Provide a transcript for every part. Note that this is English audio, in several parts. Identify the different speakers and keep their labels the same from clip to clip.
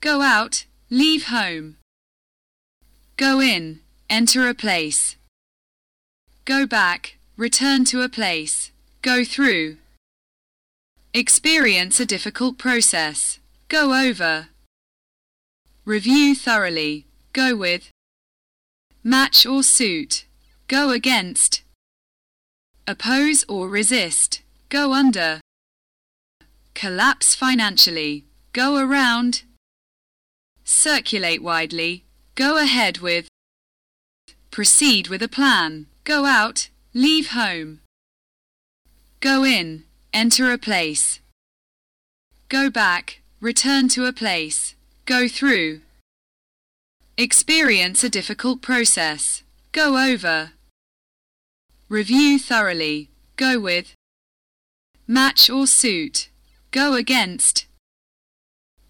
Speaker 1: go out, leave home. Go in, enter a place. Go back, return to a place. Go through. Experience a difficult process. Go over. Review thoroughly. Go with. Match or suit. Go against. Oppose or resist. Go under. Collapse financially. Go around. Circulate widely. Go ahead with. Proceed with a plan. Go out. Leave home. Go in. Enter a place. Go back. Return to a place. Go through. Experience a difficult process. Go over. Review thoroughly. Go with. Match or suit. Go against.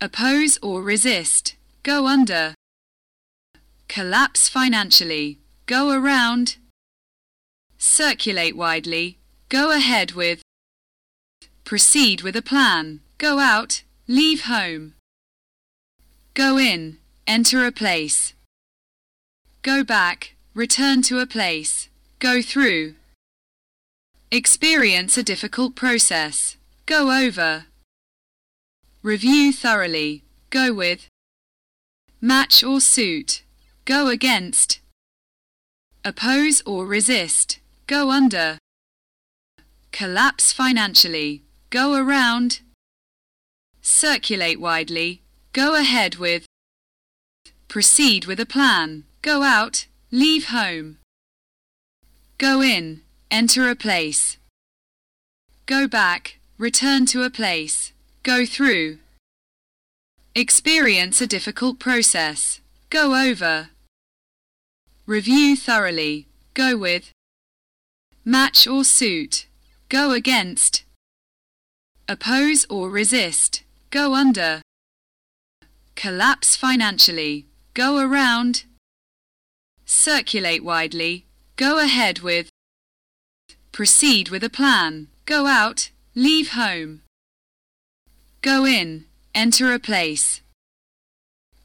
Speaker 1: Oppose or resist. Go under. Collapse financially. Go around. Circulate widely. Go ahead with. Proceed with a plan. Go out. Leave home. Go in. Enter a place. Go back. Return to a place. Go through. Experience a difficult process. Go over. Review thoroughly. Go with. Match or suit. Go against. Oppose or resist. Go under. Collapse financially. Go around. Circulate widely. Go ahead with. Proceed with a plan. Go out. Leave home. Go in. Enter a place. Go back. Return to a place. Go through. Experience a difficult process. Go over. Review thoroughly. Go with. Match or suit. Go against. Oppose or resist. Go under. Collapse financially. Go around. Circulate widely. Go ahead with. Proceed with a plan. Go out. Leave home. Go in. Enter a place.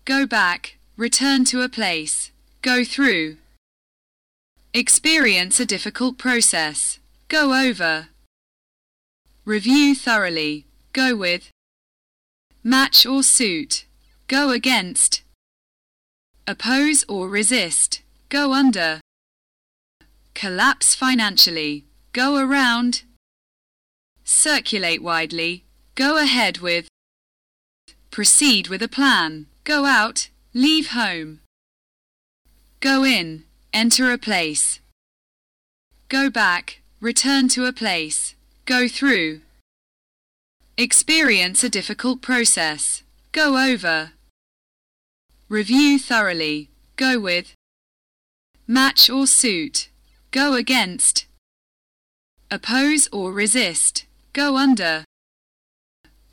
Speaker 1: Go back. Return to a place. Go through. Experience a difficult process. Go over. Review thoroughly. Go with. Match or suit. Go against. Oppose or resist. Go under. Collapse financially. Go around. Circulate widely. Go ahead with. Proceed with a plan. Go out. Leave home. Go in. Enter a place. Go back. Return to a place. Go through. Experience a difficult process. Go over. Review thoroughly. Go with. Match or suit. Go against. Oppose or resist. Go under.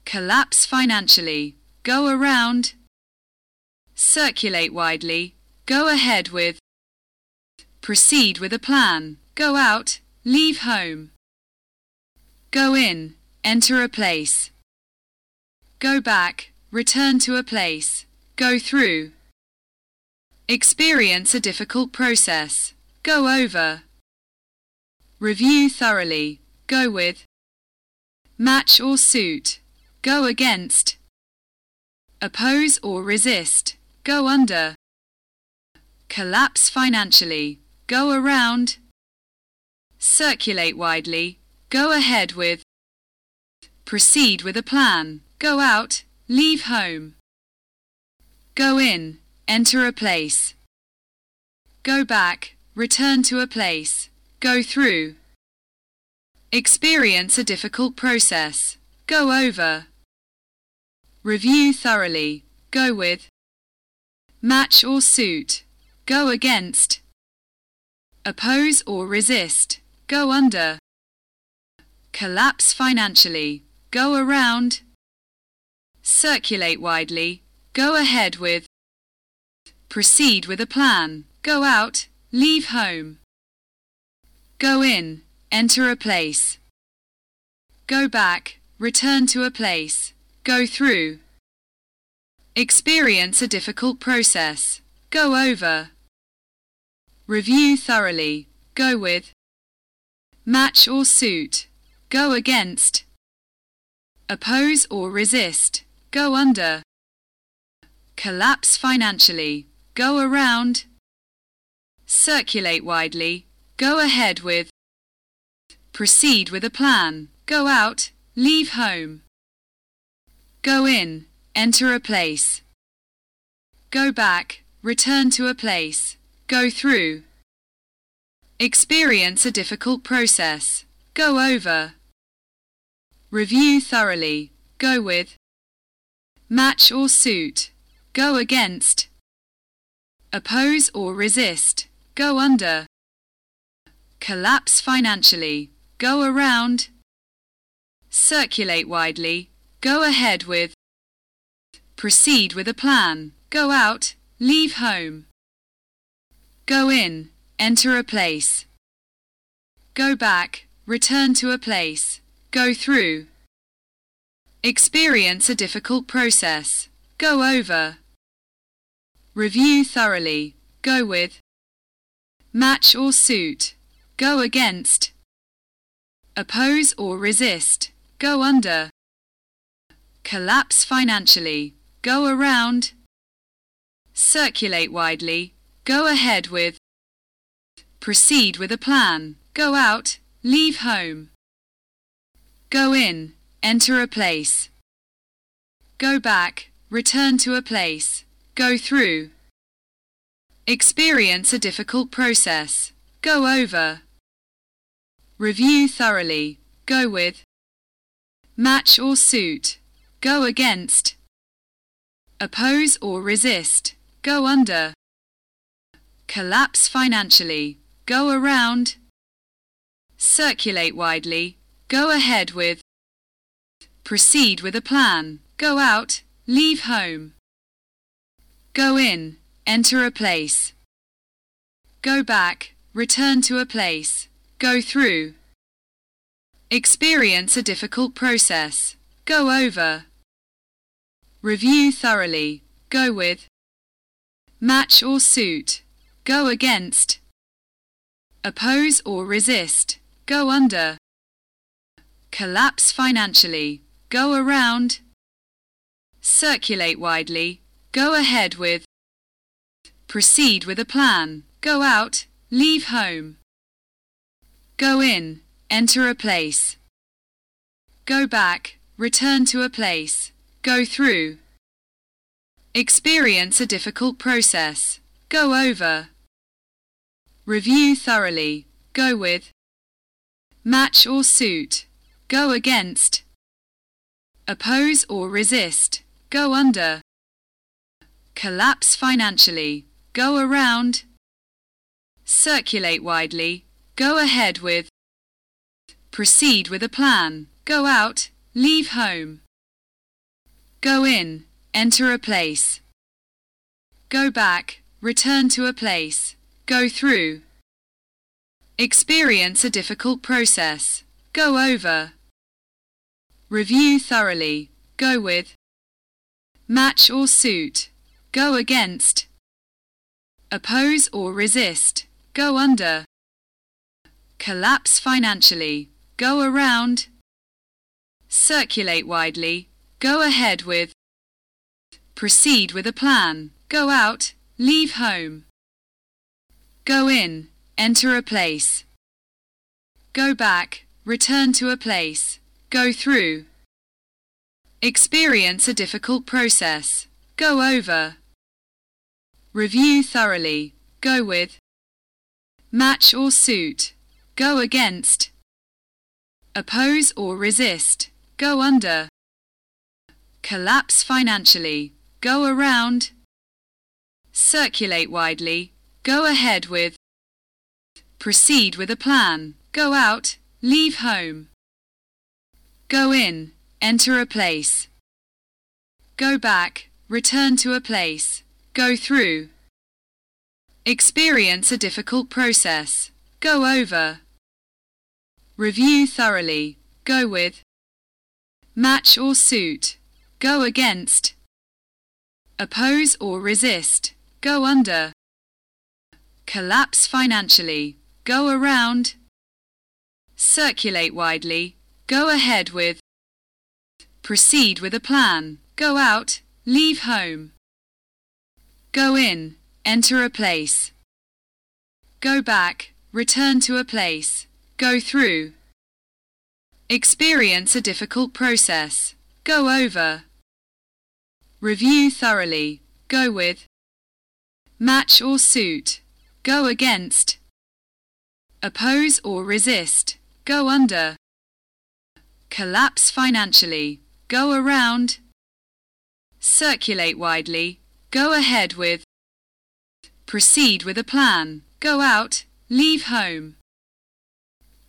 Speaker 1: Collapse financially. Go around. Circulate widely. Go ahead with. Proceed with a plan. Go out. Leave home. Go in. Enter a place. Go back. Return to a place. Go through. Experience a difficult process. Go over. Review thoroughly. Go with. Match or suit. Go against. Oppose or resist. Go under. Collapse financially. Go around. Circulate widely. Go ahead with. Proceed with a plan. Go out. Leave home. Go in. Enter a place. Go back. Return to a place. Go through. Experience a difficult process. Go over. Review thoroughly. Go with. Match or suit. Go against. Oppose or resist. Go under. Collapse financially. Go around. Circulate widely. Go ahead with. Proceed with a plan. Go out. Leave home. Go in. Enter a place. Go back. Return to a place. Go through. Experience a difficult process. Go over. Review thoroughly. Go with. Match or suit. Go against. Oppose or resist. Go under. Collapse financially. Go around. Circulate widely. Go ahead with. Proceed with a plan. Go out. Leave home. Go in. Enter a place. Go back. Return to a place. Go through. Experience a difficult process. Go over. Review thoroughly. Go with. Match or suit. Go against. Oppose or resist. Go under. Collapse financially. Go around. Circulate widely. Go ahead with. Proceed with a plan. Go out. Leave home. Go in. Enter a place. Go back. Return to a place. Go through. Experience a difficult process. Go over. Review thoroughly. Go with. Match or suit. Go against. Oppose or resist. Go under. Collapse financially. Go around. Circulate widely. Go ahead with. Proceed with a plan. Go out. Leave home. Go in. Enter a place. Go back. Return to a place. Go through. Experience a difficult process. Go over. Review thoroughly. Go with. Match or suit. Go against. Oppose or resist. Go under. Collapse financially. Go around. Circulate widely. Go ahead with. Proceed with a plan. Go out. Leave home. Go in. Enter a place. Go back. Return to a place. Go through. Experience a difficult process. Go over. Review thoroughly. Go with. Match or suit. Go against. Oppose or resist. Go under. Collapse financially. Go around. Circulate widely. Go ahead with. Proceed with a plan. Go out. Leave home. Go in. Enter a place. Go back. Return to a place. Go through. Experience a difficult process. Go over. Review thoroughly. Go with. Match or suit. Go against. Oppose or resist. Go under. Collapse financially. Go around. Circulate widely. Go ahead with. Proceed with a plan. Go out. Leave home. Go in. Enter a place. Go back. Return to a place. Go through. Experience a difficult process. Go over. Review thoroughly. Go with. Match or suit. Go against. Oppose or resist. Go under. Collapse financially. Go around. Circulate widely. Go ahead with. Proceed with a plan. Go out. Leave home. Go in. Enter a place. Go back. Return to a place. Go through. Experience a difficult process. Go over. Review thoroughly. Go with. Match or suit. Go against. Oppose or resist. Go under. Collapse financially. Go around. Circulate widely. Go ahead with. Proceed with a plan. Go out. Leave home. Go in. Enter a place. Go back. Return to a place. Go through. Experience a difficult process. Go over. Review thoroughly. Go with. Match or suit. Go against. oppose or resist, go under, collapse financially, go around, circulate widely, go ahead with, proceed with a plan, go out, leave home, go in, enter a place, go back, return to a place, go through, experience a difficult process, go over, review thoroughly, go with, match or suit, go against, oppose or resist, go under, collapse financially, go around, circulate widely, go ahead with, proceed with a plan, go out, leave home,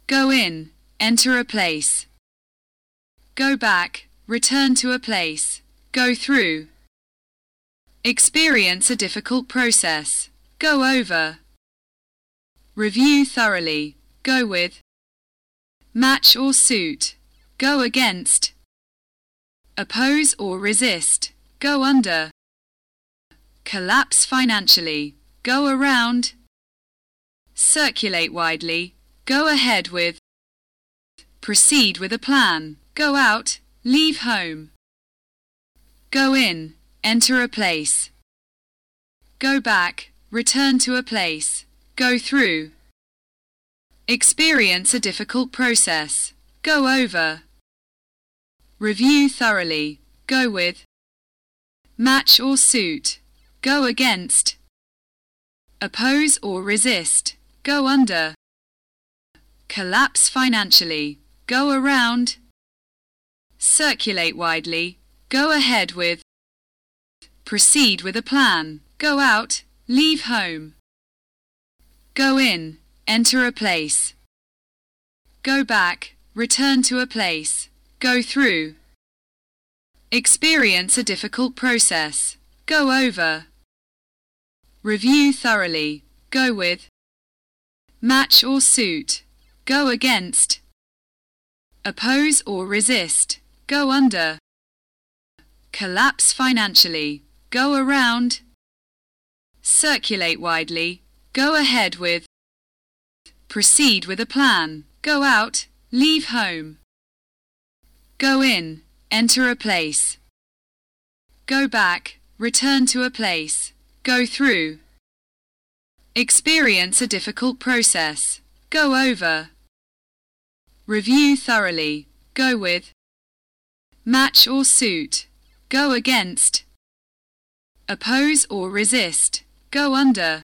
Speaker 1: go in, enter a place, go back, return to a place, go through, experience a difficult process, go over, review thoroughly, go with, match or suit, go against, oppose or resist, go under, collapse financially, go around, circulate widely, go ahead with, proceed with a plan, go out, leave home, go in, enter a place, go back, return to a place, go through, experience a difficult process, go over, review thoroughly, go with, match or suit, go against, oppose or resist, go under, collapse financially, go around, circulate widely, go ahead with, proceed with a plan, go out, leave home, go in, enter a place, go back, return to a place, go through, experience a difficult process, go over, review thoroughly, go with, match or suit, go against, oppose or resist, go under, collapse financially, go around, circulate widely, go ahead with, proceed with a plan, go out, leave home, go in, enter a place, go back, return to a place, go through, experience a difficult process, go over, review thoroughly, go with, match or suit, go against, oppose or resist, go under,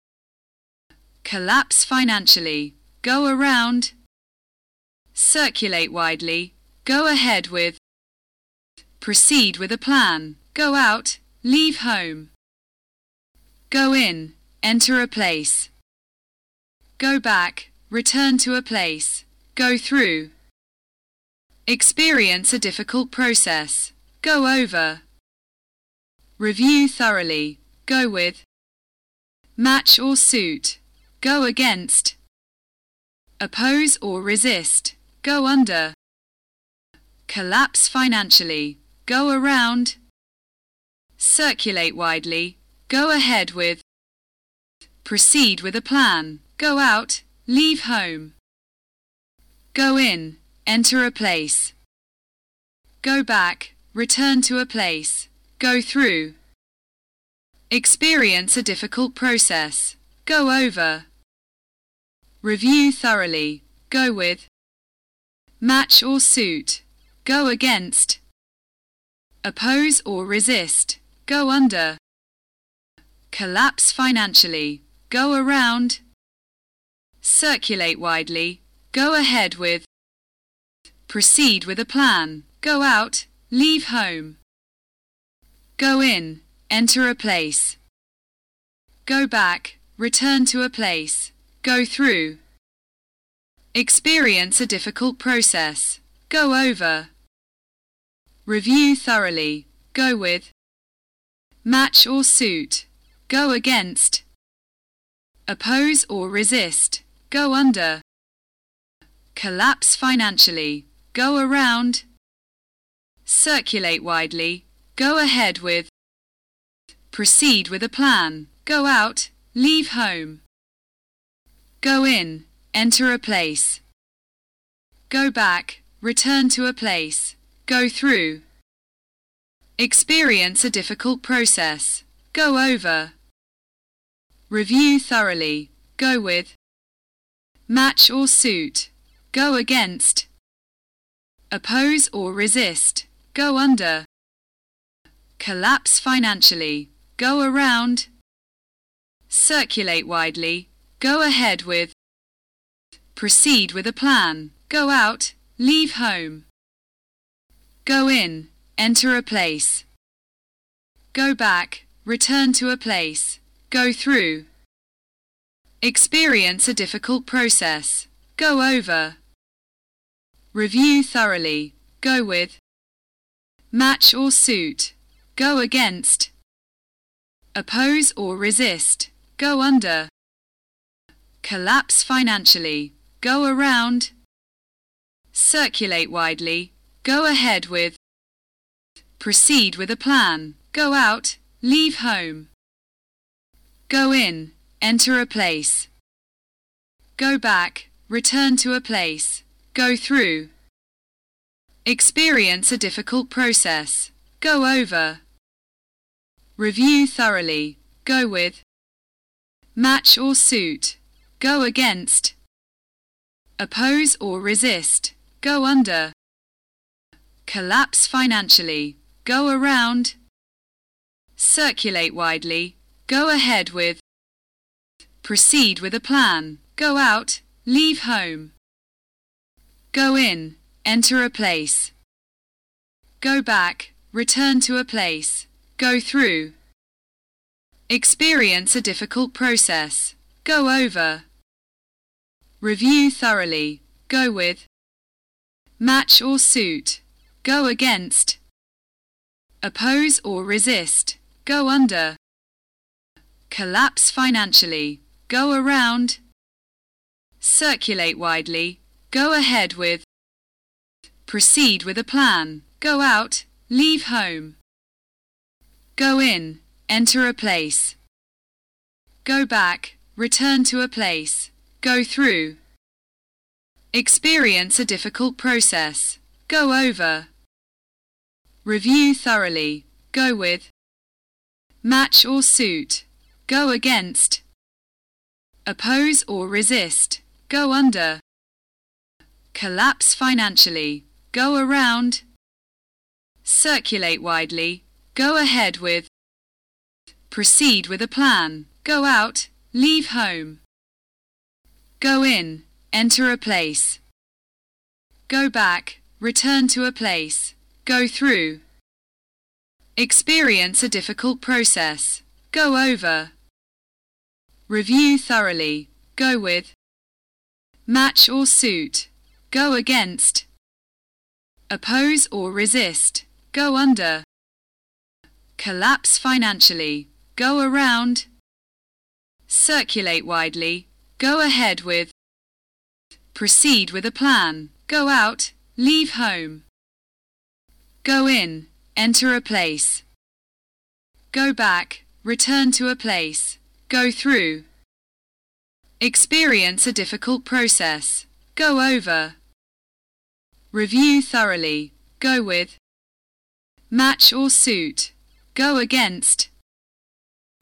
Speaker 1: collapse financially, go around, circulate widely, go ahead with, proceed with a plan, go out, leave home, go in, enter a place, go back, return to a place, go through, experience a difficult process, go over, review thoroughly, go with, match or suit, go against, oppose or resist, go under, collapse financially, go around, circulate widely, go ahead with, proceed with a plan, go out, leave home, go in, enter a place, go back, return to a place, go through, experience a difficult process, go over, review thoroughly, go with, match or suit, go against, oppose or resist, go under, collapse financially, go around, circulate widely, go ahead with, proceed with a plan, go out, leave home, go in, enter a place, go back, return to a place, go through, experience a difficult process, go over, review thoroughly, go with, match or suit, go against, oppose or resist, go under, collapse financially, go around, circulate widely, go ahead with, proceed with a plan, go out, leave home. Go in, enter a place. Go back, return to a place, go through. Experience a difficult process, go over. Review thoroughly, go with. Match or suit, go against. Oppose or resist, go under. Collapse financially, go around. Circulate widely, go ahead with. Proceed with a plan, go out, leave home. Go in, enter a place. Go back, return to a place, go through. Experience a difficult process, go over. Review thoroughly, go with. Match or suit, go against. Oppose or resist, go under. Collapse financially, go around. Circulate widely, go ahead with. Proceed with a plan, go out, leave home. Go in, enter a place. Go back, return to a place, go through. Experience a difficult process, go over. Review thoroughly, go with. Match or suit, go against. Oppose or resist, go under. Collapse financially, go around. Circulate widely, go ahead with. Proceed with a plan, go out, leave home. Go in, enter a place. Go back, return to a place, go through. Experience a difficult process, go over. Review thoroughly, go with. Match or suit, go against. Oppose or resist, go under. Collapse financially, go around. Circulate widely, go ahead with. Proceed with a plan, go out, leave home. Go in, enter a place. Go back, return to a place, go through. Experience a difficult process, go over. Review thoroughly, go with. Match or suit, go against. Oppose or resist, go under. Collapse financially, go around. Circulate widely, go ahead with. Proceed with a plan, go out, leave home. Go in, enter a place. Go back, return to a place, go through. Experience a difficult process, go over. Review thoroughly, go with. Match or suit, go against. Oppose or resist, go under. Collapse financially, go around. Circulate widely, go ahead with. Proceed with a plan, go out, leave home. Go in, enter a place. Go back, return to a place, go through. Experience a difficult process, go over. Review thoroughly, go with. Match or suit, go against.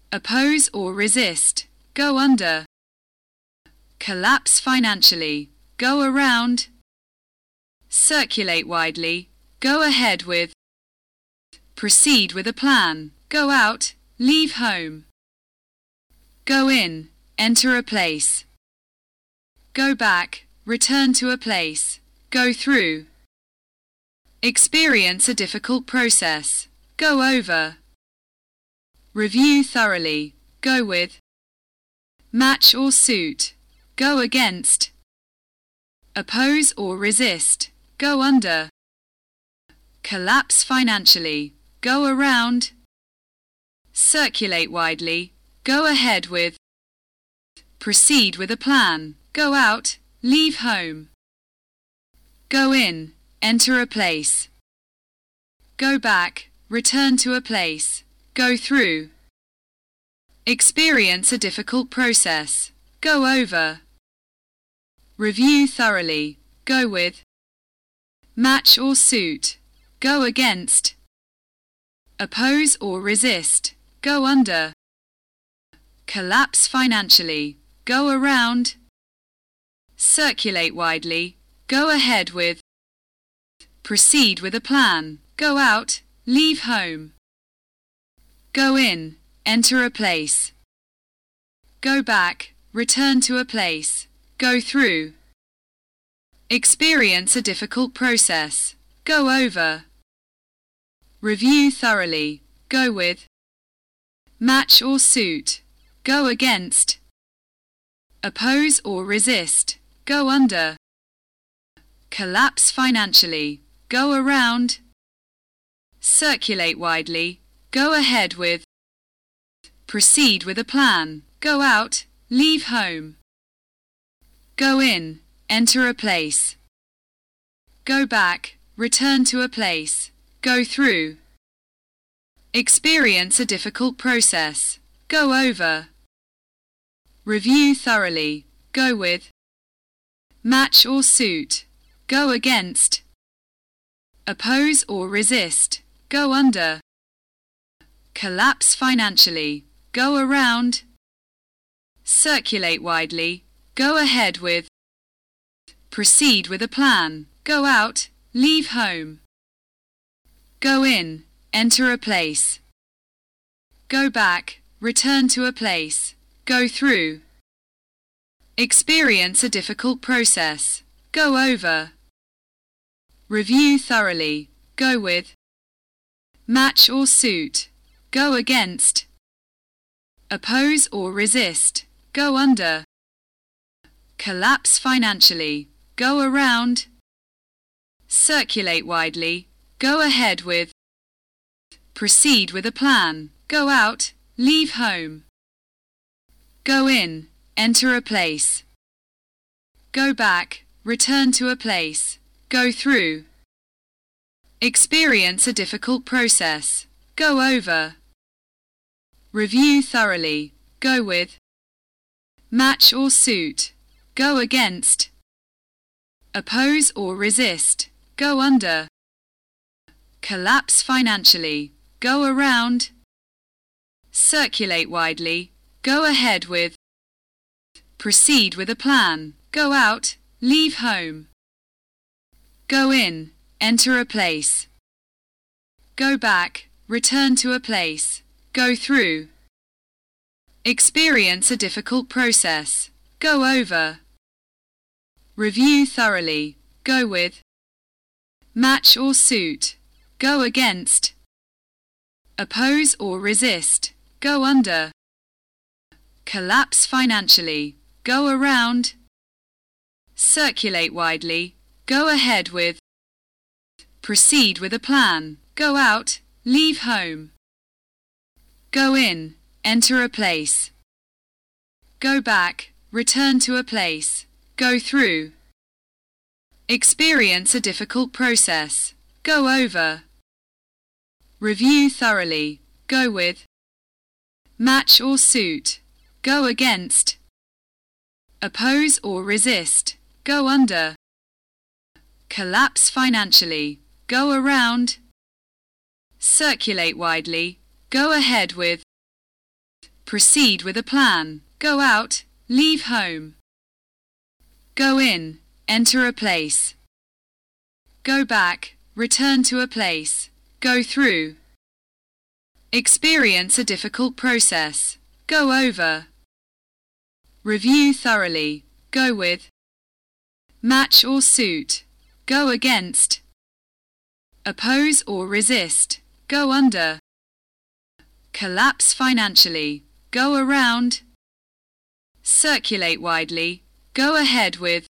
Speaker 1: Oppose or resist, go under. Collapse financially, go around. Circulate widely, go ahead with. Proceed with a plan, go out, leave home. Go in, enter a place. Go back, return to a place, go through. Experience a difficult process, go over. Review thoroughly, go with. Match or suit, go against. Oppose or resist, go under. Collapse financially, go around. Circulate widely, go ahead with. Proceed with a plan, go out, leave home. Go in, enter a place. Go back, return to a place, go through. Experience a difficult process. Go over. Review thoroughly. Go with. Match or suit. Go against. Oppose or resist. Go under. Collapse financially. Go around. Circulate widely. Go ahead with. Proceed with a plan. Go out. Leave home. Go in. Enter a place. Go back. Return to a place. Go through. Experience a difficult process. Go over. Review thoroughly. Go with. Match or suit. Go against. Oppose or resist. Go under. Collapse financially. Go around. Circulate widely. Go ahead with. Proceed with a plan. Go out. Leave home. Go in. Enter a place. Go back. Return to a place. Go through. Experience a difficult process. Go over. Review thoroughly. Go with. Match or suit. Go against. Oppose or resist. Go under. Collapse financially. Go around. Circulate widely. Go ahead with. Proceed with a plan. Go out. Leave home. Go in. Enter a place. Go back. Return to a place. Go through. Experience a difficult process. Go over. Review thoroughly. Go with. Match or suit. Go against. Oppose or resist. Go under. Collapse financially. Go around. Circulate widely. Go ahead with. Proceed with a plan. Go out. Leave home. Go in. Enter a place. Go back. Return to a place. Go through. Experience a difficult process. Go over. Review thoroughly. Go with. Match or suit. Go against. Oppose or resist. Go under. Collapse financially. Go around. Circulate widely. Go ahead with. Proceed with a plan. Go out. Leave home. Go in. Enter a place. Go back. Return to a place. Go through. Experience a difficult process. Go over. Review thoroughly. Go with. Match or suit. Go against. Oppose or resist. Go under. Collapse financially. Go around. Circulate widely. Go ahead with. Proceed with a plan. Go out. Leave home. Go in. Enter a place. Go back. Return to a place. Go through. Experience a difficult process. Go over. Review thoroughly. Go with. Match or suit. Go against. Oppose or resist. Go under. Collapse financially. Go around. Circulate widely. Go ahead with. Proceed with a plan. Go out. Leave home. Go in. Enter a place. Go back. Return to a place. Go through. Experience a difficult process. Go over. Review thoroughly. Go with. Match or suit. Go against. Oppose or resist. Go under. Collapse financially. Go around. Circulate widely. Go ahead with.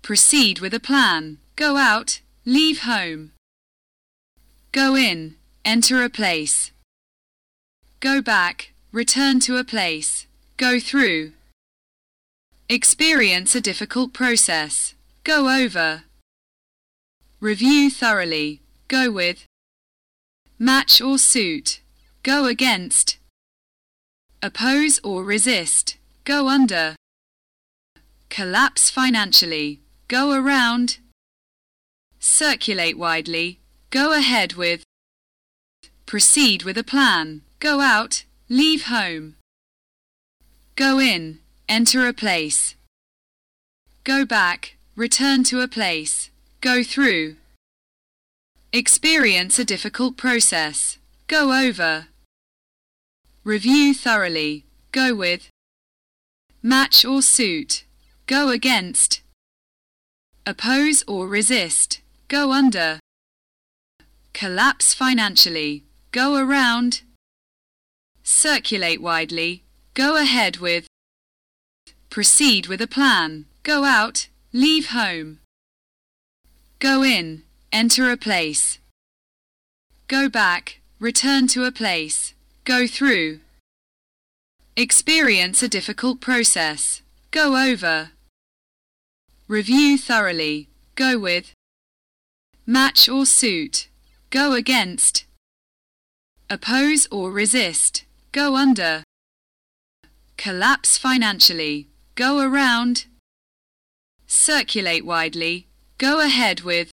Speaker 1: Proceed with a plan. Go out. Leave home. Go in. Enter a place. Go back. Return to a place. Go through. Experience a difficult process. Go over. Review thoroughly. Go with. Match or suit. Go against. oppose or resist, go under, collapse financially, go around, circulate widely, go ahead with, proceed with a plan, go out, leave home, go in, enter a place, go back, return to a place, go through, experience a difficult process, go over, review thoroughly, go with, match or suit, go against, oppose or resist, go under, collapse financially, go around, circulate widely, go ahead with, proceed with a plan, go out, leave home, go in, enter a place, go back, return to a place, go through, experience a difficult process, go over, review thoroughly, go with, match or suit, go against, oppose or resist, go under, collapse financially, go around, circulate widely, go ahead with,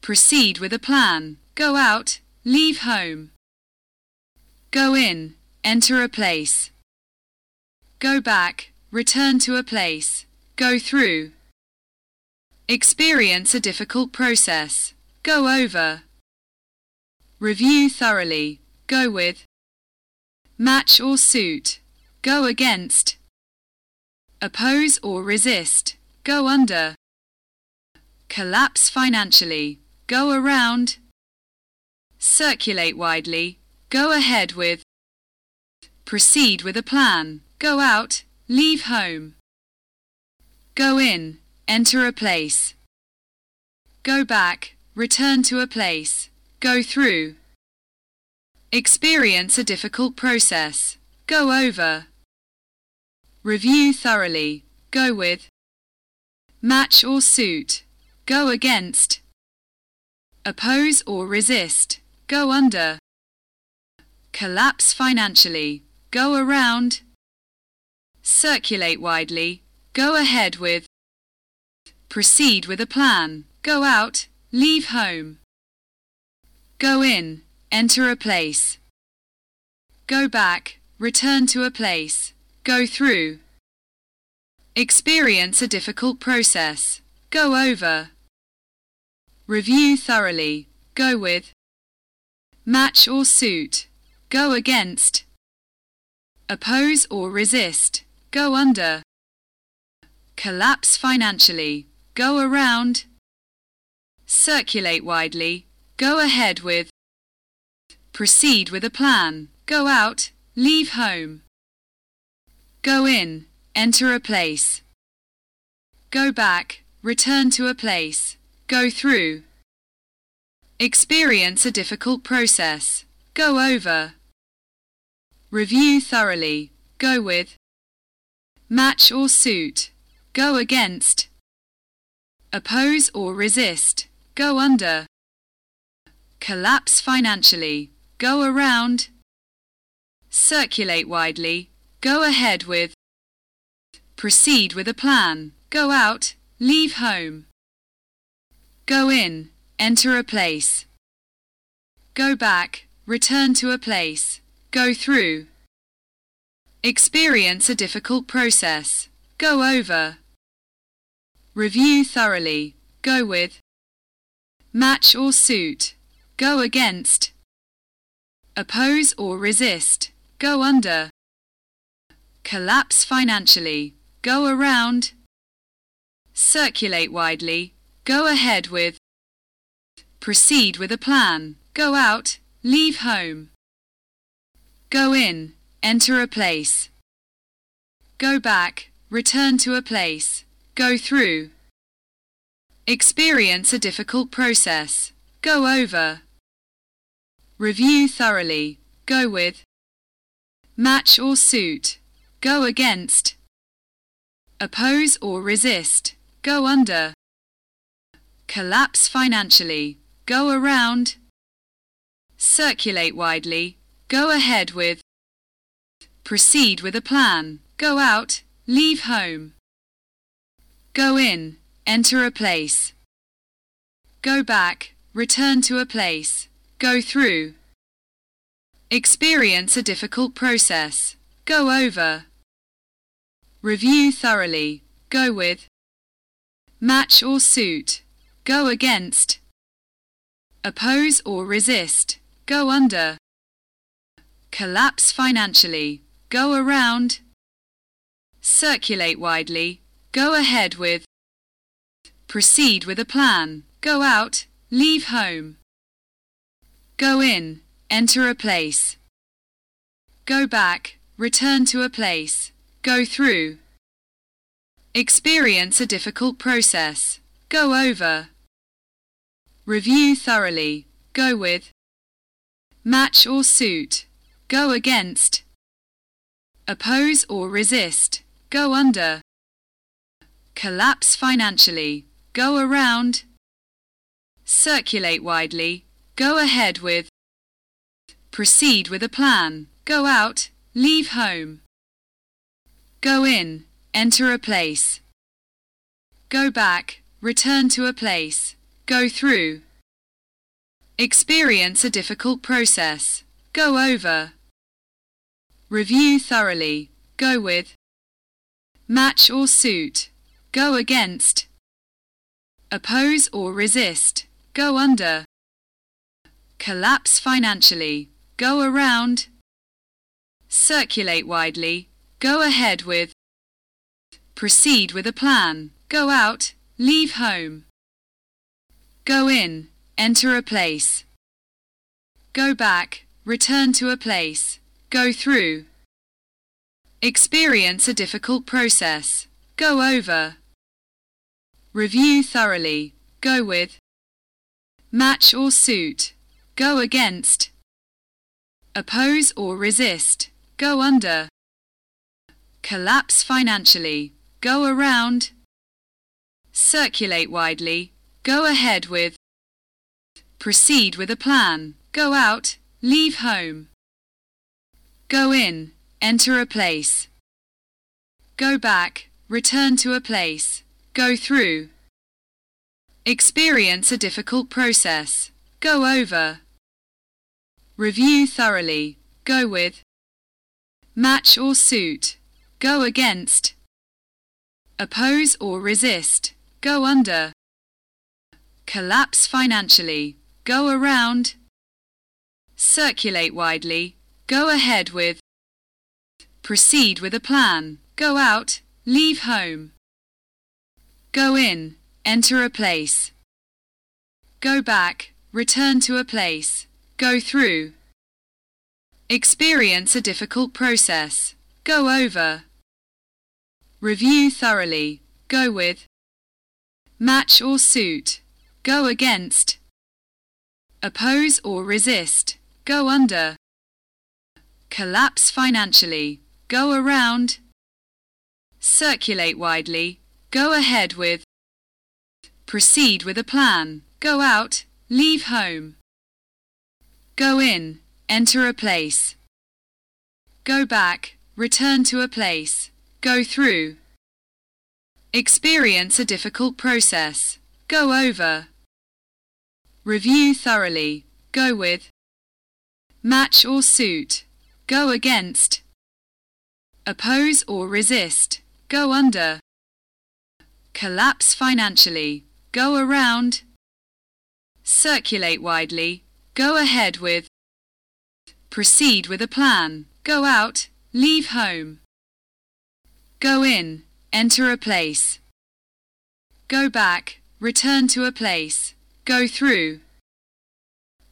Speaker 1: proceed with a plan, go out, leave home, go in, enter a place, go back, return to a place, go through, experience a difficult process, go over, review thoroughly, go with, match or suit, go against, oppose or resist, go under, collapse financially, go around, circulate widely, go ahead with, proceed with a plan, go out, leave home, go in, enter a place, go back, return to a place, go through, experience a difficult process, go over, review thoroughly, go with, match or suit, go against, oppose or resist, go under, collapse financially, go around, circulate widely, go ahead with, proceed with a plan, go out, leave home, go in, enter a place, go back, return to a place, go through, experience a difficult process, go over, review thoroughly, go with, match or suit, go against, oppose or resist, go under, collapse financially, go around, circulate widely, go ahead with, proceed with a plan, go out, leave home, go in, enter a place, go back, return to a place, go through, experience a difficult process, go over, Review thoroughly. Go with. Match or suit. Go against. Oppose or resist. Go under. Collapse financially. Go around. Circulate widely. Go ahead with. Proceed with a plan. Go out. Leave home. Go in. Enter a place. Go back. Return to a place. Go through. Experience a difficult process. Go over. Review thoroughly. Go with. Match or suit. Go against. Oppose or resist. Go under. Collapse financially. Go around. Circulate widely. Go ahead with. Proceed with a plan. Go out. Leave home. Go in, enter a place. Go back, return to a place. Go through. Experience a difficult process. Go over. Review thoroughly. Go with. Match or suit. Go against. Oppose or resist. Go under. Collapse financially. Go around. Circulate widely. Go ahead with proceed with a plan, go out, leave home. Go in, enter a place. Go back, return to a place, go through. Experience a difficult process, go over. Review thoroughly, go with. Match or suit, go against. Oppose or resist, go under. Collapse financially, go around. Circulate widely, go ahead with. Proceed with a plan, go out, leave home. Go in, enter a place. Go back, return to a place, go through. Experience a difficult process, go over. Review thoroughly. Go with. Match or suit. Go against. Oppose or resist. Go under. Collapse financially. Go around. Circulate widely. Go ahead with. Proceed with a plan. Go out. Leave home. Go in. Enter a place. Go back. Return to a place. Go through. Experience a difficult process. Go over. Review thoroughly. Go with. Match or suit. Go against. Oppose or resist. Go under. Collapse financially. Go around. Circulate widely. Go ahead with. Proceed with a plan. Go out. Leave home. Go in, enter a place. Go back, return to a place. Go through. Experience a difficult process. Go over. Review thoroughly. Go with. Match or suit. Go against. Oppose or resist. Go under. Collapse financially. Go around. Circulate widely. Go ahead with. Proceed with a plan. Go out. Leave home. Go in. Enter a place. Go back. Return to a place. Go through. Experience a difficult process. Go over. Review thoroughly. Go with. Match or suit. Go against. Oppose or resist. Go under collapse financially, go around, circulate widely, go ahead with, proceed with a plan, go out, leave home, go in, enter a place, go back, return to a place, go through, experience a difficult process, go over, review thoroughly, go with, match or suit, Go against. Oppose or resist. Go under. Collapse financially. Go around. Circulate widely. Go ahead with. Proceed with a plan. Go out. Leave home. Go in. Enter a place. Go back. Return to a place. Go through. Experience a difficult process. Go over. Review thoroughly. Go with. Match or suit. Go against. Oppose or resist. Go under. Collapse financially. Go around. Circulate widely. Go ahead with. Proceed with a plan. Go out. Leave home. Go in. Enter a place. Go back. Return to a place. Go through.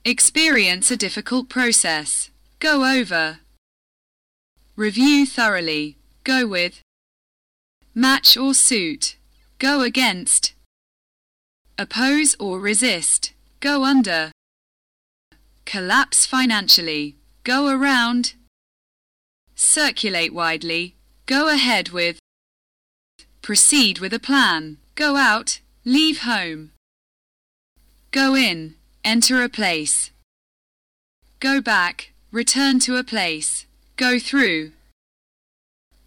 Speaker 1: Experience a difficult process. Go over. Review thoroughly. Go with. Match or suit. Go against. Oppose or resist. Go under. Collapse financially. Go around. Circulate widely. Go ahead with. Proceed with a plan. Go out. Leave home. Go in, enter a place. Go back, return to a place. Go through.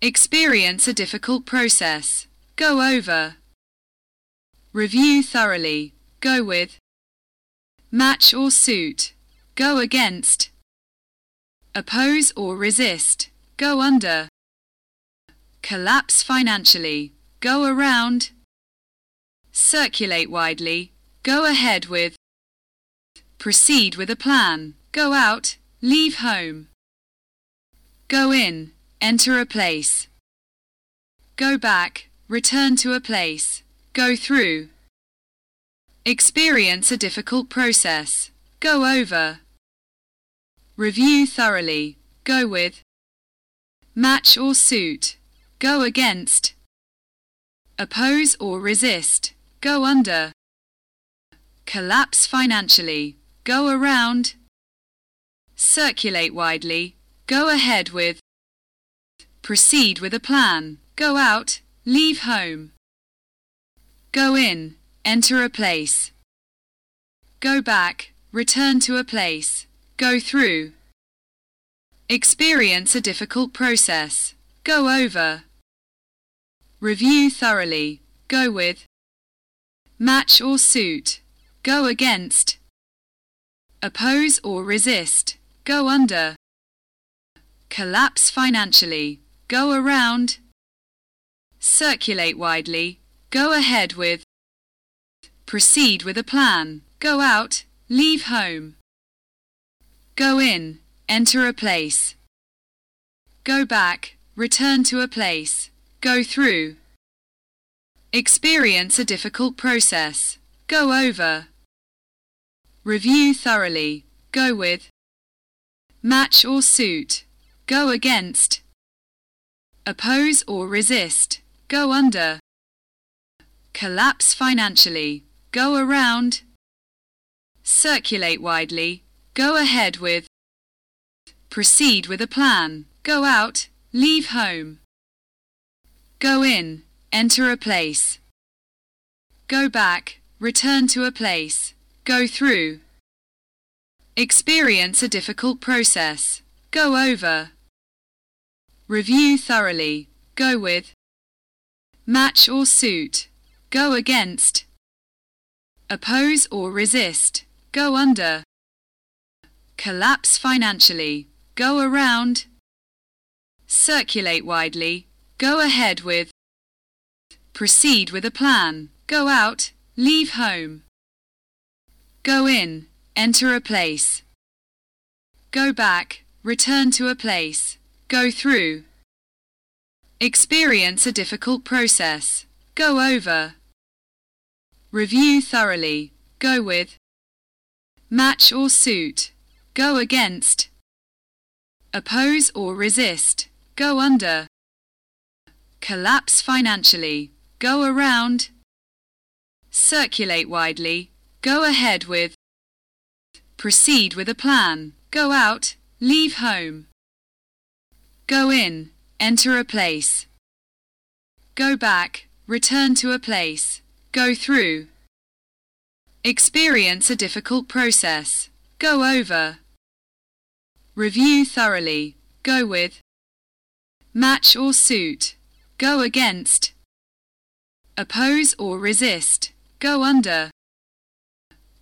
Speaker 1: Experience a difficult process. Go over. Review thoroughly. Go with. Match or suit. Go against. Oppose or resist. Go under. Collapse financially. Go around. Circulate widely. Go ahead with. Proceed with a plan. Go out. Leave home. Go in. Enter a place. Go back. Return to a place. Go through. Experience a difficult process. Go over. Review thoroughly. Go with. Match or suit. Go against. Oppose or resist. Go under. Collapse financially. Go around. Circulate widely. Go ahead with. Proceed with a plan. Go out. Leave home. Go in. Enter a place. Go back. Return to a place. Go through. Experience a difficult process. Go over. Review thoroughly. Go with. Match or suit. Go against. Oppose or resist. Go under. Collapse financially. Go around. Circulate widely. Go ahead with. Proceed with a plan. Go out. Leave home. Go in. Enter a place. Go back. Return to a place. Go through. Experience a difficult process. Go over. Review thoroughly. Go with. Match or suit. Go against. Oppose or resist. Go under. Collapse financially. Go around. Circulate widely. Go ahead with. Proceed with a plan. Go out. Leave home. Go in. Enter a place. Go back. Return to a place. Go through. Experience a difficult process. Go over. Review thoroughly. Go with. Match or suit. Go against. Oppose or resist. Go under. Collapse financially. Go around. Circulate widely. Go ahead with. Proceed with a plan. Go out. Leave home. Go in. Enter a place. Go back. Return to a place. Go through. Experience a difficult process. Go over. Review thoroughly. Go with. Match or suit. Go against. Oppose or resist. Go under. Collapse financially. Go around. Circulate widely. Go ahead with. Proceed with a plan. Go out. Leave home. Go in. Enter a place. Go back. Return to a place. Go through. Experience a difficult process. Go over. Review thoroughly. Go with. Match or suit. Go against. Oppose or resist. Go under.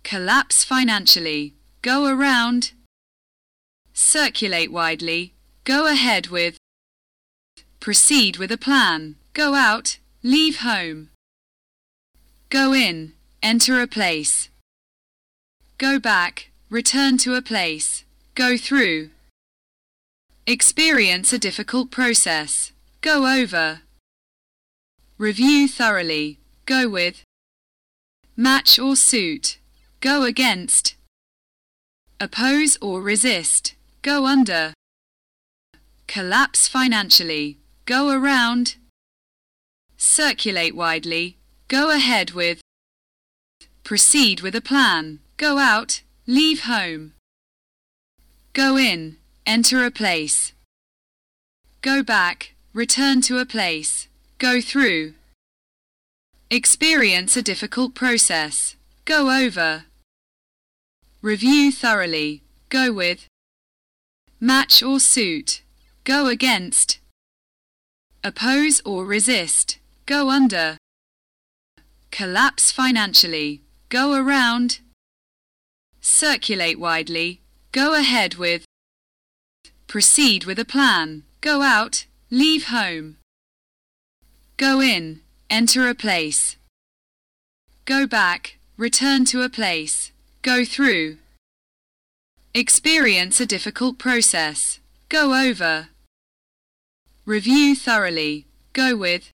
Speaker 1: Collapse financially. Go around. Circulate widely. Go ahead with. Proceed with a plan. Go out. Leave home. Go in. Enter a place. Go back. Return to a place. Go through. Experience a difficult process. Go over. Review thoroughly. Go with. Match or suit. Go against. Oppose or resist. Go under. Collapse financially. Go around. Circulate widely. Go ahead with. Proceed with a plan. Go out. Leave home. Go in. Enter a place. Go back. Return to a place. Go through. Experience a difficult process. Go over. Review thoroughly. Go with. Match or suit. Go against. oppose or resist, go under, collapse financially, go around, circulate widely, go ahead with, proceed with a plan, go out, leave home, go in, enter a place, go back, return to a place, go through, experience a difficult process, go over, review thoroughly, go with,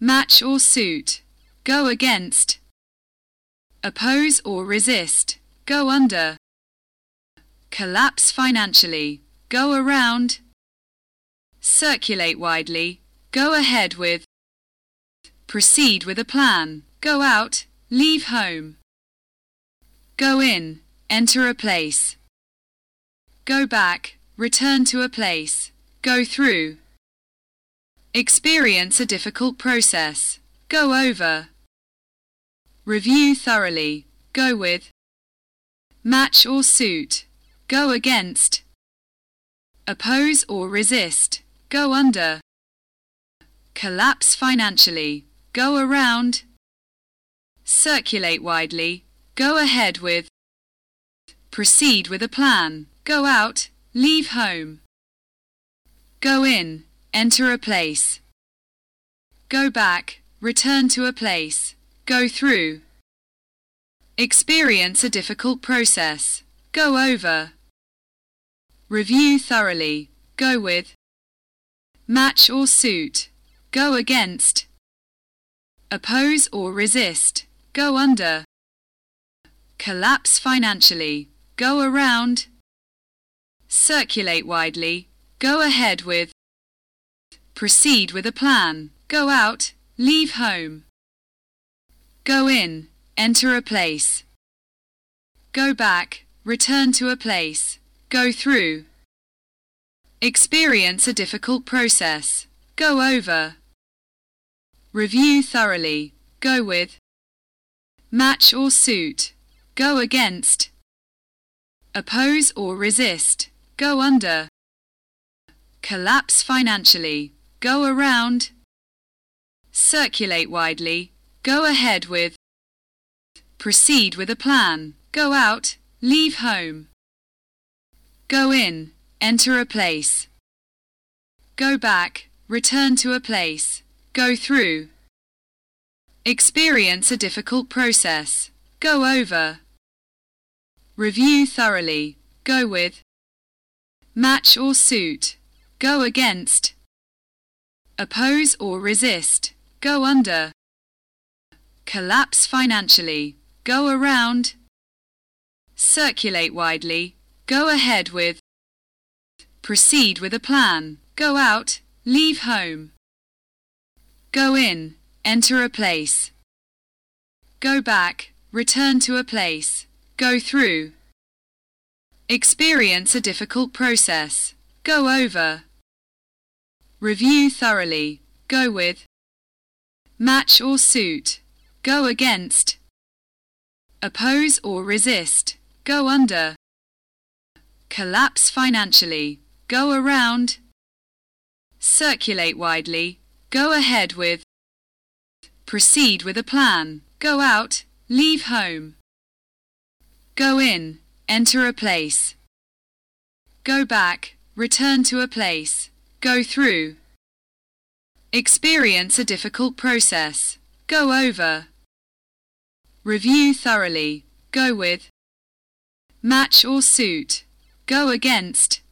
Speaker 1: match or suit, go against, oppose or resist, go under, collapse financially, go around, circulate widely, go ahead with, proceed with a plan, go out, leave home, go in, enter a place, go back, return to a place, go through, experience a difficult process, go over, review thoroughly, go with, match or suit, go against, oppose or resist, go under, collapse financially, go around, circulate widely, go ahead with, proceed with a plan, go out, leave home, go in, enter a place, go back, return to a place, go through, experience a difficult process, go over, review thoroughly, go with, match or suit, go against, oppose or resist, go under, collapse financially, go around, circulate widely, go ahead with, proceed with a plan, go out, leave home, go in, enter a place, go back, return to a place, go through, experience a difficult process, go over, review thoroughly, go with, match or suit, go against, oppose or resist, go under, collapse financially, go around, circulate widely, go ahead with, proceed with a plan, go out, leave home, go in, enter a place, go back, return to a place, go through, experience a difficult process, go over, review thoroughly, go with, match or suit, go against, oppose or resist, go under, collapse financially, go around, circulate widely, go ahead with, proceed with a plan, go out, leave home, go in, enter a place, go back, return to a place, go through, experience a difficult process, go over, review thoroughly, go with, match or suit, go against, oppose or resist, go under, collapse financially, go around, circulate widely, go ahead with, proceed with a plan, go out, leave home, go in, enter a place, go back, return to a place, go through, experience a difficult process, go over, review thoroughly, go with, match or suit, go against,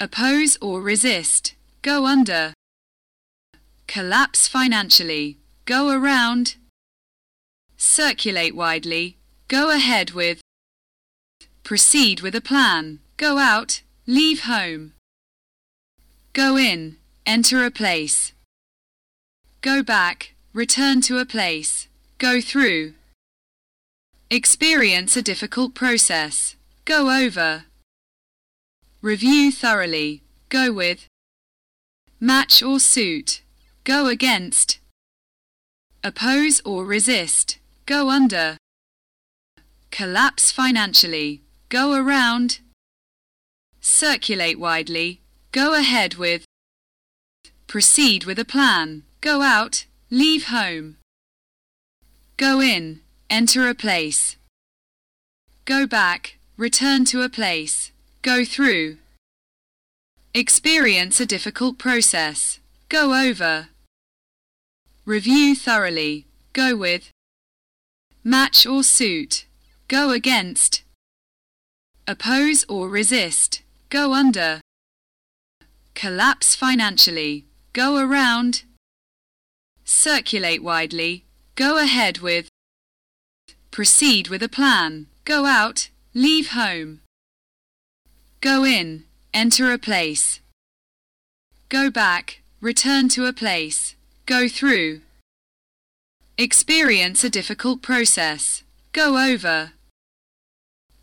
Speaker 1: oppose or resist, go under, collapse financially, go around, circulate widely, go ahead with, proceed with a plan, go out, leave home, go in, enter a place, go back, return to a place, Go through. Experience a difficult process. Go over. Review thoroughly. Go with. Match or suit. Go against. Oppose or resist. Go under. Collapse financially. Go around. Circulate widely. Go ahead with. proceed with a plan, go out, leave home. Go in, enter a place. Go back, return to a place, go through. Experience a difficult process, go over. Review thoroughly, go with. Match or suit, go against. Oppose or resist, go under. Collapse financially, go around. Circulate widely, go ahead with. Proceed with a plan, go out, leave home. Go in, enter a place. Go back, return to a place, go through. Experience a difficult process, go over.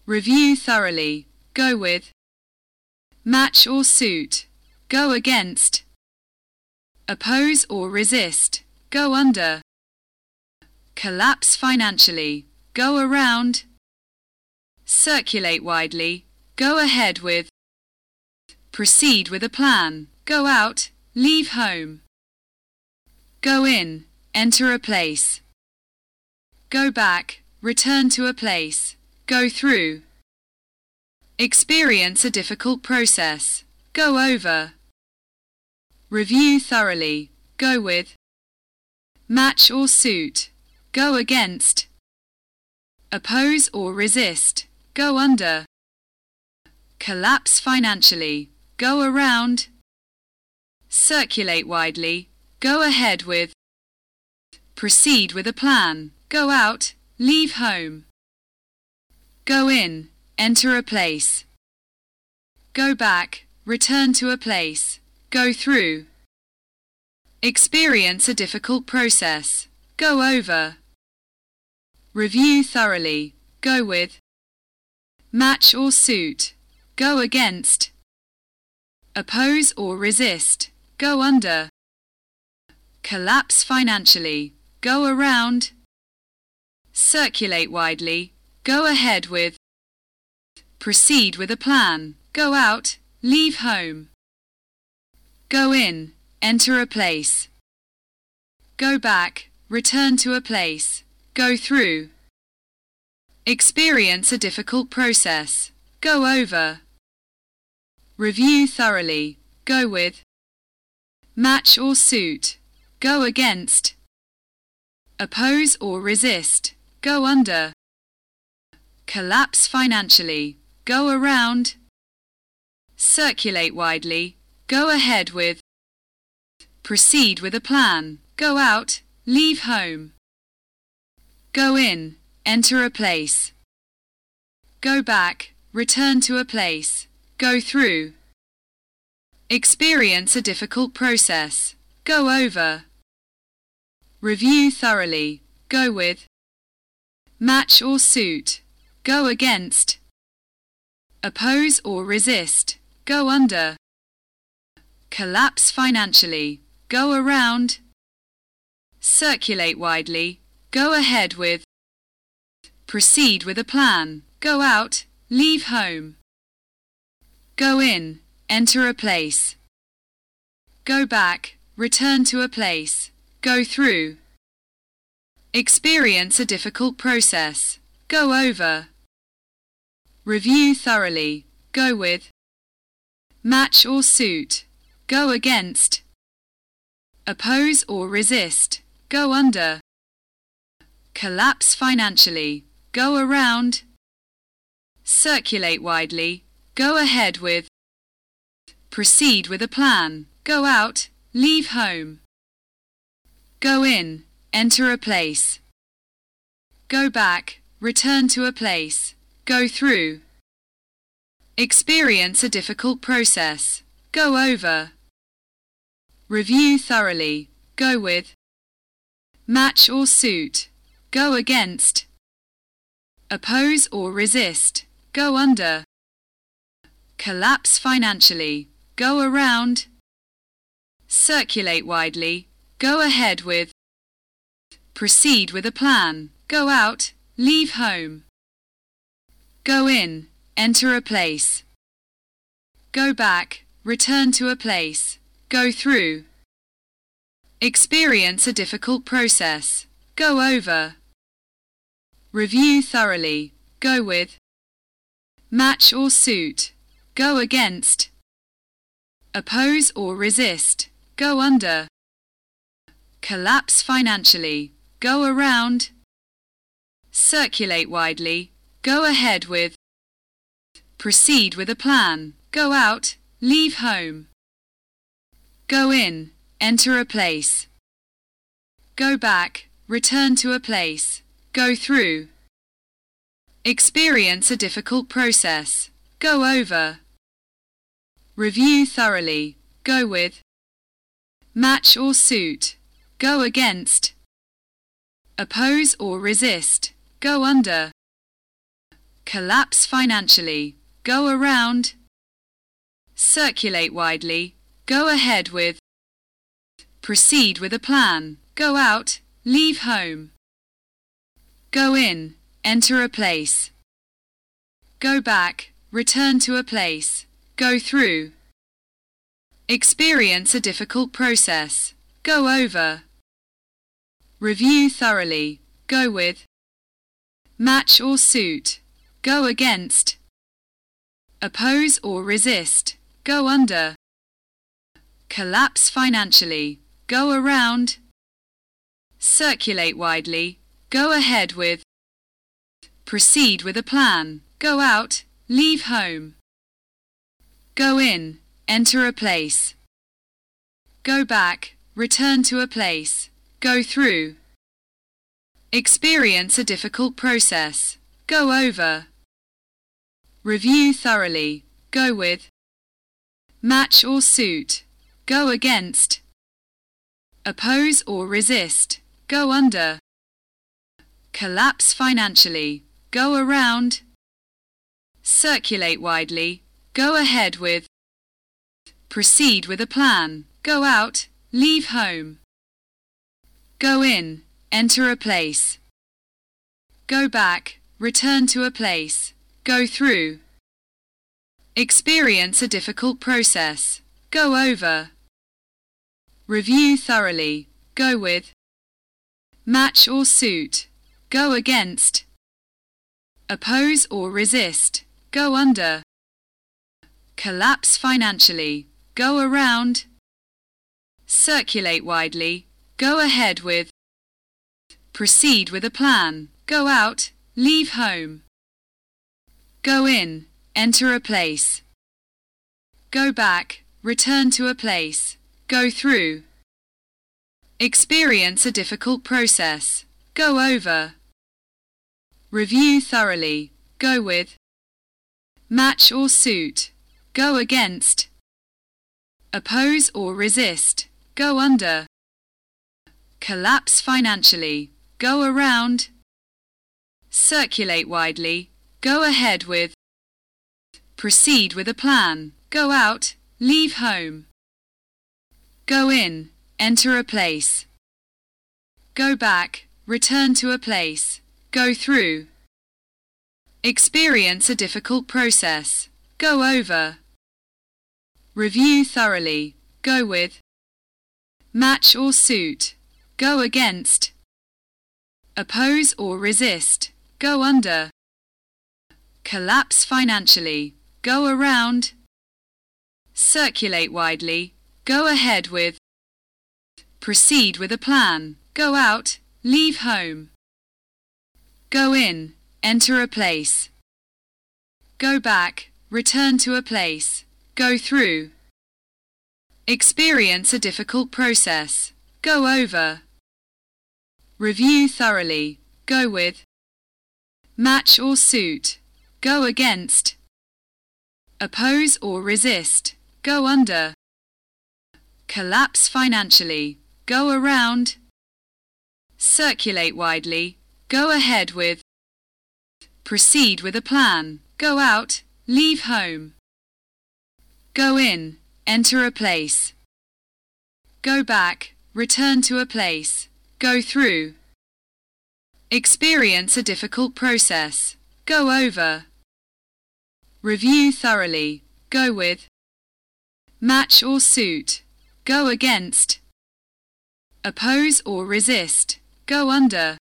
Speaker 1: Review thoroughly, go with. Match or suit, go against. Oppose or resist, go under. Collapse financially, go around. Circulate widely, go ahead with. Proceed with a plan, go out, leave home. Go in, enter a place. Go back, return to a place, go through. Experience a difficult process, go over. Review thoroughly, go with. Match or suit, go against. Oppose or resist, go under. Collapse financially, go around. Circulate widely, go ahead with. Proceed with a plan, go out, leave home. Go in, enter a place. Go back, return to a place, go through. Experience a difficult process, go over. Review thoroughly, go with. Match or suit, go against. Oppose or resist, go under. Collapse financially, go around. Circulate widely, go ahead with. Proceed with a plan, go out, leave home. Go in, enter a place. Go back, return to a place, go through. Experience a difficult process, go over. Review thoroughly, go with. Match or suit, go against. Oppose or resist, go under. Collapse financially, go around. Circulate widely, go ahead with. Proceed with a plan, go out, leave home. Go in, enter a place. Go back, return to a place, go through. Experience a difficult process, go over. Review thoroughly, go with. Match or suit, go against. Oppose or resist, go under. Collapse financially, go around. Circulate widely, go ahead with. Proceed with a plan, go out, leave home. Go in, enter a place. Go back, return to a place, go through. Experience a difficult process, go over. Review thoroughly, go with. Match or suit, go against. Oppose or resist, go under. Collapse financially, go around. Circulate widely, go ahead with. Proceed with a plan, go out, leave home. Go in, enter a place. Go back, return to a place, go through. Experience a difficult process, go over. Review thoroughly, go with. Match or suit, go against. Oppose or resist, go under. Collapse financially, go around. Circulate widely, go ahead with. Proceed with a plan, go out, leave home. Go in, enter a place. Go back, return to a place, go through. Experience a difficult process. Go over. Review thoroughly. Go with. Match or suit. Go against. Oppose or resist. Go under. Collapse financially. Go around. Circulate widely. Go ahead with. Proceed with a plan. Go out. Leave home. Go in. Enter a place. Go back. Return to a place. Go through. Experience a difficult process. Go over. Review thoroughly. Go with. Match or suit. Go against. Oppose or resist. Go under. Collapse financially. Go around. Circulate widely. Go ahead with. Proceed with a plan. Go out. Leave home. Go in. Enter a place. Go back. Return to a place. Go through. Experience a difficult process. Go over. Review thoroughly. Go with. Match or suit. Go against. Oppose or resist. Go under. Collapse financially. Go around. Circulate widely. Go ahead with. Proceed with a plan. Go out. Leave home. Go in. Enter a place. Go back. Return to a place. Go through. Experience a difficult process. Go over. Review thoroughly. Go with. Match or suit. Go against. Oppose or resist. Go under. Collapse financially. Go around. Circulate widely. Go ahead with. Proceed with a plan. Go out. Leave home. Go in. Enter a place. Go back. Return to a place. Go through. Experience a difficult process. Go over. Review thoroughly. Go with. Match or suit. Go against. Oppose or resist. Go under. Collapse financially. Go around. Circulate widely. Go ahead with. Proceed with a plan. Go out. Leave home. Go in. Enter a place. Go back. Return to a place. Go through. Experience a difficult process. Go over. Review thoroughly. Go with. Match or suit. Go against. Oppose or resist. Go under. Collapse financially. Go around. Circulate widely. Go ahead with. Proceed with a plan. Go out. Leave home. Go in. Enter a place. Go back. Return to a place. Go through. Experience a difficult process. Go over. Review thoroughly. Go with. Match or suit. Go against. Oppose or resist. Go under. Collapse financially. Go around. Circulate widely. Go ahead with. Proceed with a plan. Go out. Leave home. Go in. Enter a place. Go back. Return to a place. Go through. Experience a difficult process. Go over. Review thoroughly. Go with. Match or suit. Go against. Oppose or resist. Go under. Collapse financially. Go around. Circulate widely. Go ahead with. Proceed with a plan. Go out. Leave home. Go in. Enter a place. Go back. Return to a place. Go through. Experience a difficult process. Go over. Review thoroughly. Go with. Match or suit. Go against. oppose or resist, go under,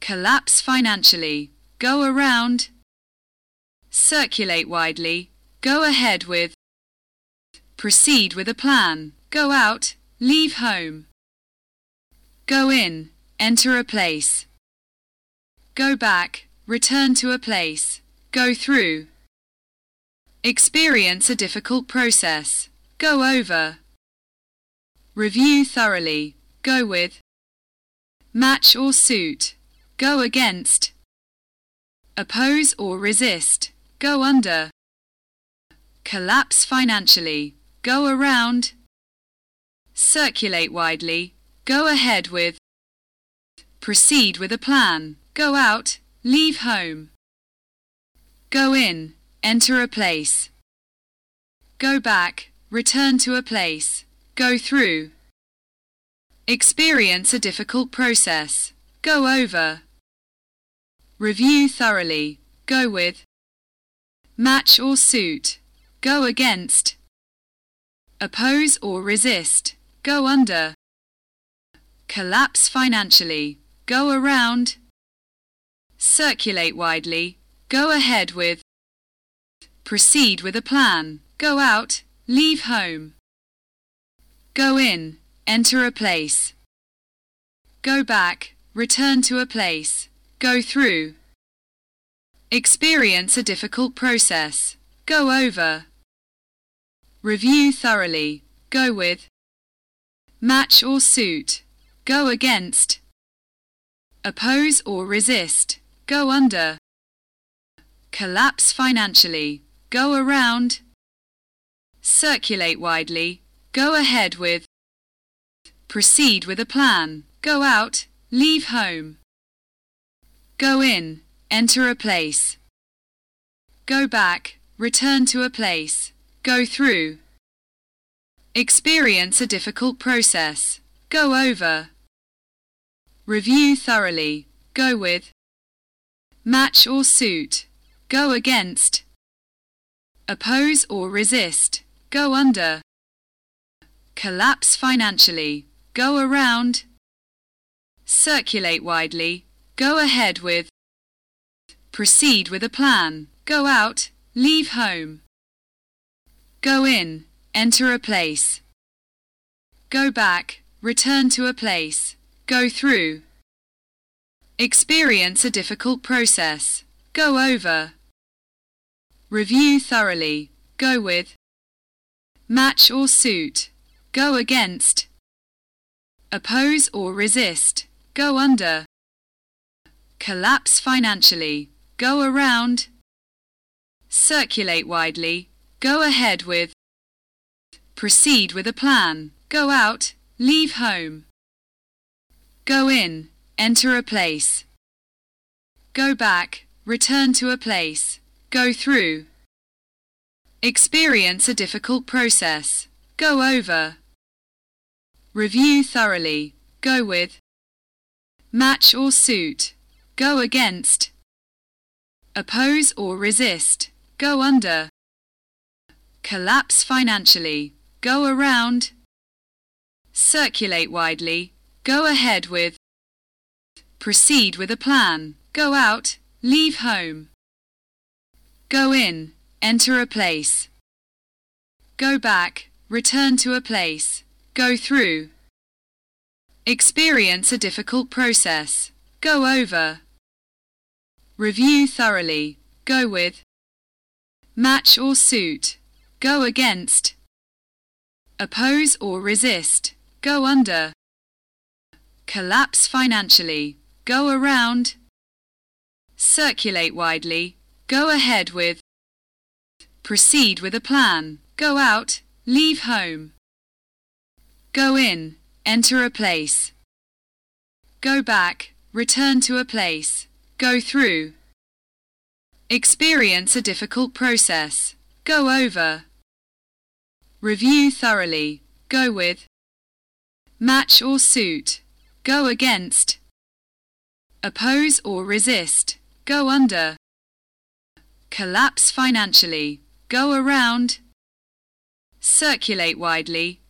Speaker 1: collapse financially, go around, circulate widely, go ahead with, proceed with a plan, go out, leave home, go in, enter a place, go back, return to a place, go through, experience a difficult process, go over, review thoroughly, go with, match or suit, go against, oppose or resist, go under, collapse financially, go around, circulate widely, go ahead with, proceed with a plan, go out, leave home, go in, enter a place, go back, return to a place, go through, experience a difficult process, go over, review thoroughly, go with, match or suit, go against, oppose or resist, go under, collapse financially, go around, circulate widely, go ahead with, proceed with a plan, go out, leave home, go in, enter a place, go back, return to a place, go through, experience a difficult process, go over, review thoroughly, go with, match or suit, go against, oppose or resist, go under, collapse financially, go around, circulate widely, go ahead with, proceed with a plan, go out, leave home, go in, enter a place, go back, return to a place, go through, experience a difficult process, go over, review thoroughly, go with, match or suit, go against, oppose or resist, go under, collapse financially, go around, circulate widely, go ahead with, proceed with a plan, go out, leave home, go in, enter a place, go back, return to a place, go through, experience a difficult process, go over, review thoroughly, go with, match or suit, go against, oppose or resist, go under, collapse financially, go around, circulate widely, go ahead with, proceed with a plan, go out, leave home, go in, enter a place, go back, return to a place, go through, experience a difficult process, go over, review thoroughly, go with, match or suit, go against, oppose or resist, go under, collapse financially, go around, circulate widely, go ahead with, proceed with a plan, go out, leave home, go in, enter a place, go back, return to a place, go through, experience a difficult process, go over, review thoroughly, go with, match or suit, go against, oppose or resist, go under, collapse financially, go around, circulate widely, go ahead with, proceed with a plan, go out, leave home, go in, enter a place, go back, return to a place, go through, experience a difficult process, go over, review thoroughly, go with, match or suit, go against, oppose or resist, go under, collapse financially, go around, circulate widely,